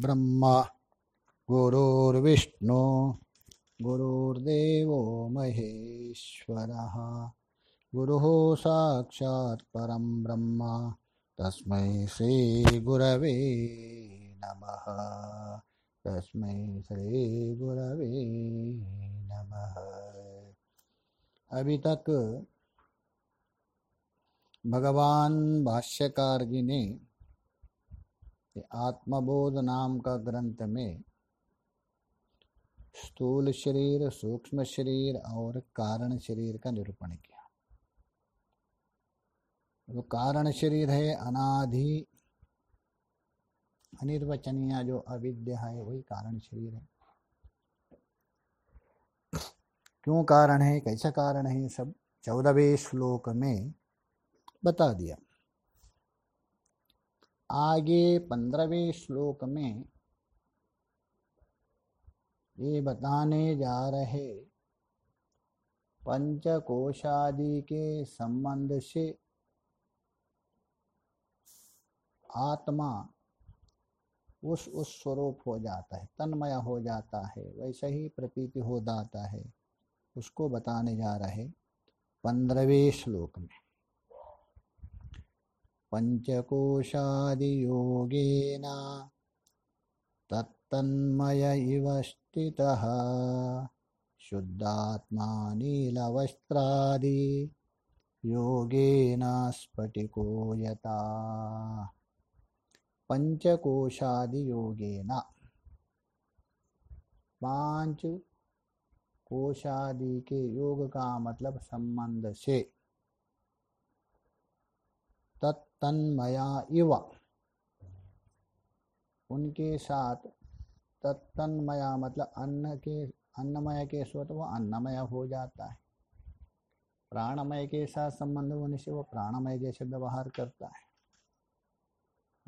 गुरुर्ब्रह्मा गुरुर्विष्णु। गुरुर्देवो महेश्वरः। गुरुः साक्षात् परं ब्रह्म। तस्मै श्रीगुरवे नमः। तस्मै श्रीगुरवे नमः। अभी तक भगवान भाष्यकार जी ने आत्मबोध नाम का ग्रंथ में स्थूल शरीर, सूक्ष्म शरीर और कारण शरीर का निरूपण किया। जो कारण शरीर है अनाधि अनिर्वचनीय जो अविद्या है, वही कारण शरीर है। क्यों कारण है, कैसा कारण है, सब चौदहवें श्लोक में बता दिया। आगे पंद्रहवें श्लोक में ये बताने जा रहे पंचकोशादि के संबंध से आत्मा उस उस स्वरूप हो जाता है, तन्मय हो जाता है, वैसे ही प्रतीति हो जाता है, उसको बताने जा रहे पंद्रहवें श्लोक में। पञ्चकोशादियोगेन तत्तन्मय इव स्थितः। शुद्धात्मा नीलवस्त्रादि योगेन स्फटिको यथा। पंचकोशादियोगेन पांच कोशादि के योग का मतलब संबंध से तत्तन्मया इव। उनके साथ तत्तन्मया मतलब अन्न के, अन्नमय के स्वत वो अन्नमय हो जाता है। प्राणमय के साथ संबंध होने से वो प्राणमय जैसे व्यवहार करता है।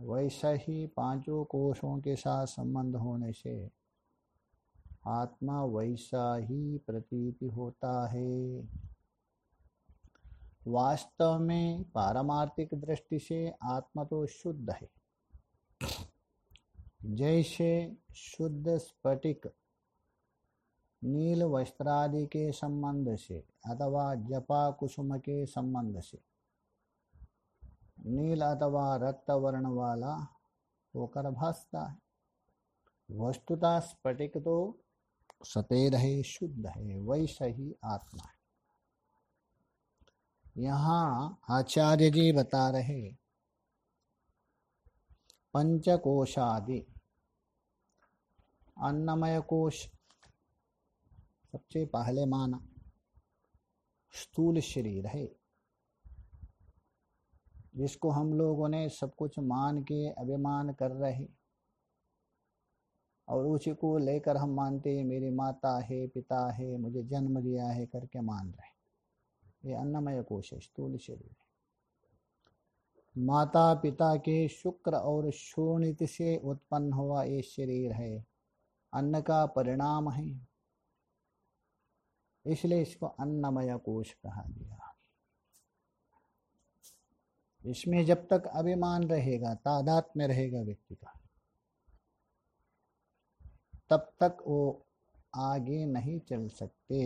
वैसा ही पाँचों कोषों के साथ संबंध होने से आत्मा वैसा ही प्रतीति होता है। वास्तव में पारमार्थिक दृष्टि से आत्मा तो शुद्ध है। जैसे शुद्ध स्फटिक नील वस्त्रादि के संबंध से अथवा जपा कुसुम के संबंध से। नील अथवा रक्त वर्ण वाला होकर भासता है। वस्तुता स्फटिक तो सतेर है, शुद्ध है, वैसा ही आत्मा है। यहाँ आचार्य जी बता रहे, पंचकोशादि अन्नमय कोश सबसे पहले माना, स्थूल शरीर है, जिसको हम लोगों ने सब कुछ मान के अभिमान कर रहे, और उसी को लेकर हम मानते हैं, मेरी माता है, पिता है, मुझे जन्म दिया है करके मान रहे। ये अन्नमय कोश है स्थूल शरीर। माता पिता के शुक्र और शोणित से उत्पन्न हुआ ये शरीर है, अन्न का परिणाम है। इसलिए इसको अन्नमय कोश कहा गया। इसमें जब तक अभिमान रहेगा, तादात में रहेगा व्यक्ति का, तब तक वो आगे नहीं चल सकते।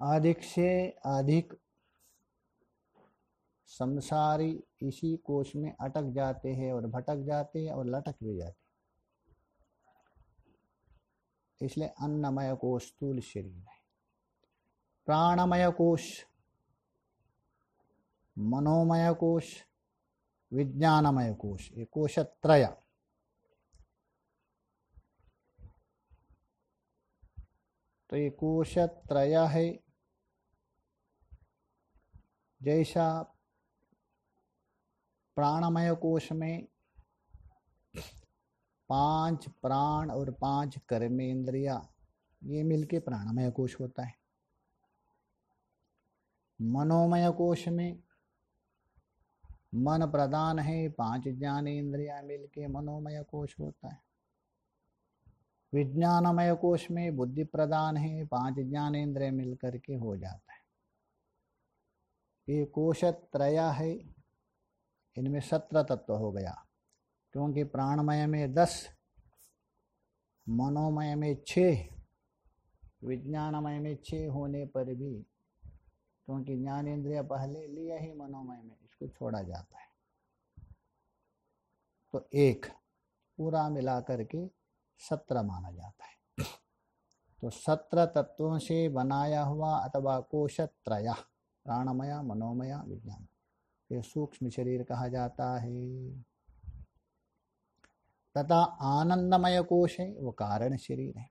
अधिक से अधिक संसारी इसी कोष में अटक जाते हैं और भटक जाते हैं और लटक भी जाते इसलिए अन्नमय कोष स्थूल शरीर है। प्राणमय कोष, मनोमय कोष, विज्ञानमय कोष, ये कोशत्रय। तो ये कोशत्रय है जैसा प्राणमय कोश में पाँच प्राण और पाँच कर्मेंद्रिया, ये मिलके प्राणमय कोश होता है। मनोमय कोश में मन प्रदान है, पाँच ज्ञान इंद्रिया मिलके मनोमय कोश होता है। विज्ञानमय कोश में बुद्धि प्रदान है, पाँच ज्ञान इंद्रिय मिलकर के हो जाता है। ये कोश त्रया है। इनमें सत्रह तत्व हो गया। क्योंकि प्राणमय में दस, मनोमय में छः विज्ञानमय में छः होने पर भी क्योंकि ज्ञान इंद्रिय पहले लिया ही मनोमय में, इसको छोड़ा जाता है। तो एक, पूरा मिला करके सत्रह माना जाता है। तो सत्रह तत्वों से बनाया हुआ अथवा कोशत्रया प्राणमया, मनोमया विज्ञान। ये सूक्ष्म शरीर कहा जाता है। तथा आनंदमय कोश है वो कारण शरीर है।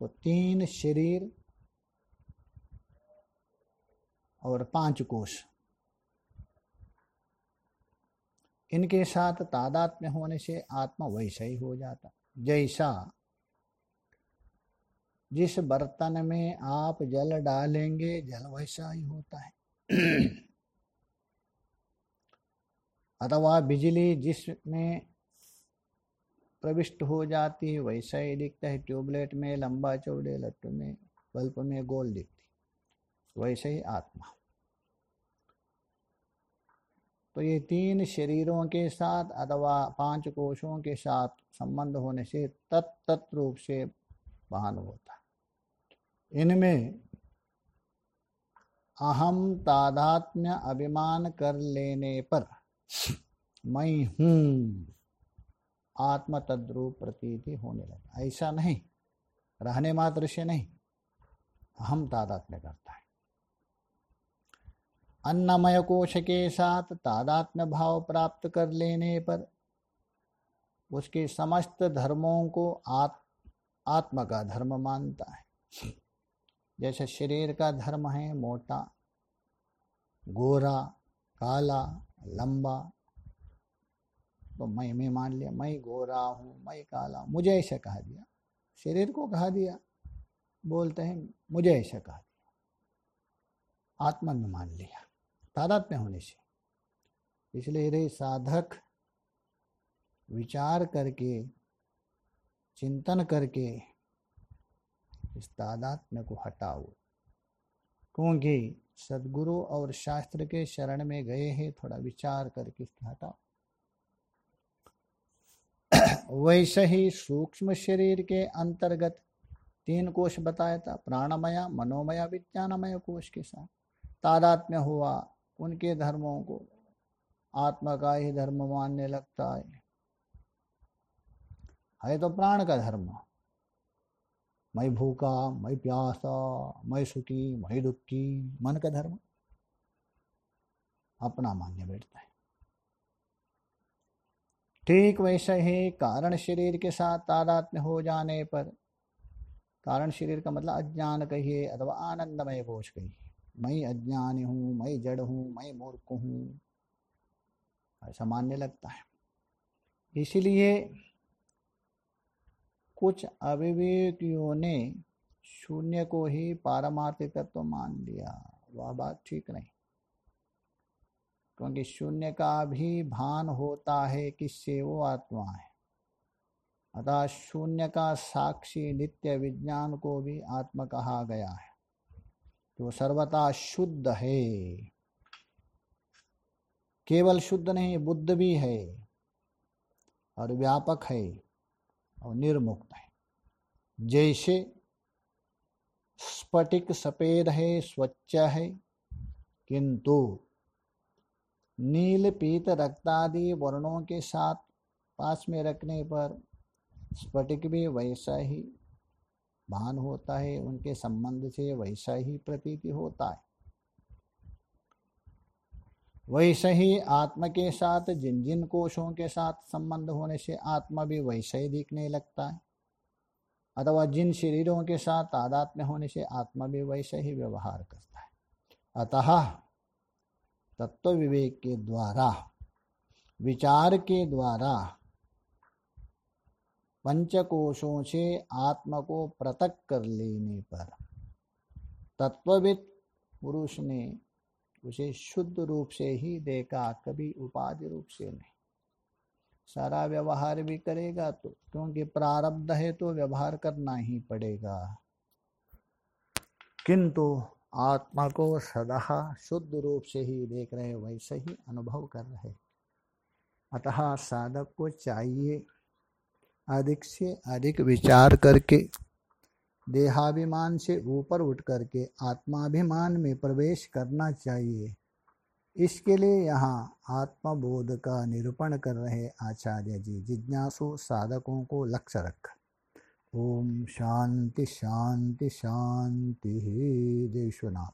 तो तीन शरीर और पाँच कोश। इनके साथ तादात्म्य होने से आत्मा वैसा ही हो जाता। जैसा जिस बर्तन में आप जल डालेंगे, जल वैसा ही होता है। अथवा बिजली जिसमें प्रविष्ट हो जाती है, वैसा ही दिखता है। ट्यूबलाइट में, लंबा चौड़े लट्टू में, बल्ब में गोल दिखती वैसे ही आत्मा। तो ये तीन शरीरों के साथ अथवा पाँच कोशों के साथ संबंध होने से तत्त रूप से भान होता इनमें अहम तादात्म्य अभिमान कर लेने पर मैं हूँ। आत्म तद्रूप प्रतीति होने लगा। ऐसा नहीं रहने मात्र से नहीं अहम तादात्म्य करता है। अन्नमय कोश के साथ तादात्म्य भाव प्राप्त कर लेने पर उसके समस्त धर्मों को आत, आत्म का धर्म मानता है। जैसे शरीर का धर्म है मोटा, गोरा, काला, लंबा तो मैं मैं मान लिया, मैं गोरा हूँ, मैं काला मुझे ऐसा कहा दिया। शरीर को कहा दिया, बोलते हैं, मुझे ऐसा कहा दिया। आत्मा में मान लिया तादात में होने से। इसलिए रे साधक, विचार करके, चिंतन करके इस तादात्म्य को हटाओ। क्योंकि सदगुरु और शास्त्र के शरण में गए हैं, थोड़ा विचार करके इसको हटाओ। वैसे ही सूक्ष्म शरीर के अंतर्गत तीन कोश बताया था, प्राणमया, मनोमया, विज्ञानमय कोश के साथ। तादात्म्य हुआ, उनके धर्मों को, आत्मा का ही धर्म मानने लगता है। है तो प्राण का धर्म। मैं भूखा मैं प्यासा मैं सुखी मैं दुखी, मन का धर्म अपना मान्य बैठता है। ठीक वैसे ही कारण शरीर के साथ तादात्म्य हो जाने पर कारण शरीर का मतलब अज्ञान कहिए अथवा आनंदमय कोश कहिए। मैं अज्ञानी हूँ मैं जड़ हूँ मैं मूर्ख हूँ, ऐसा मानने लगता है। इसलिए कुछ अविवेकियों ने शून्य को ही पारमार्थिक तत्व मान लिया। वह बात ठीक नहीं। क्योंकि शून्य का भी भान होता है किससे वो आत्मा है। अतः शून्य का साक्षी नित्य विज्ञान को भी आत्मा कहा गया है। तो सर्वता शुद्ध है, केवल शुद्ध नहीं, बुद्ध भी है और व्यापक है। और निर्मुक्त है। जैसे स्फटिक सफ़ेद है, स्वच्छ है, किंतु नील पीत रक्तादि वर्णों के साथ पास में रखने पर स्फटिक भी वैसा ही भान होता है, उनके संबंध से वैसा ही प्रतीति होता है। वैसे ही आत्मा के साथ जिन जिन कोशों के साथ संबंध होने से आत्मा भी वैसे ही दिखने लगता है। अथवा जिन शरीरों के साथ आदात्म्य होने से आत्मा भी वैसे ही व्यवहार करता है। अतः तत्व विवेक के द्वारा, विचार के द्वारा पंचकोशों से आत्मा को पृथक कर लेने पर तत्वविद पुरुष ने उसे शुद्ध रूप से ही देखा, कभी उपाधि रूप से नहीं। सारा व्यवहार भी करेगा तो क्योंकि प्रारब्ध है तो व्यवहार करना ही पड़ेगा। किंतु आत्मा को सदा शुद्ध रूप से ही देख रहे, वैसे ही अनुभव कर रहे। अतः साधक को चाहिए अधिक से अधिक विचार करके देहाभिमान से ऊपर उठ करके आत्माभिमान में प्रवेश करना चाहिए। इसके लिए यहाँ आत्मबोध का निरूपण कर रहे आचार्य जी, जिज्ञासु साधकों को लक्ष्य रख। ओम शांति शांति शांति ही देशनाथ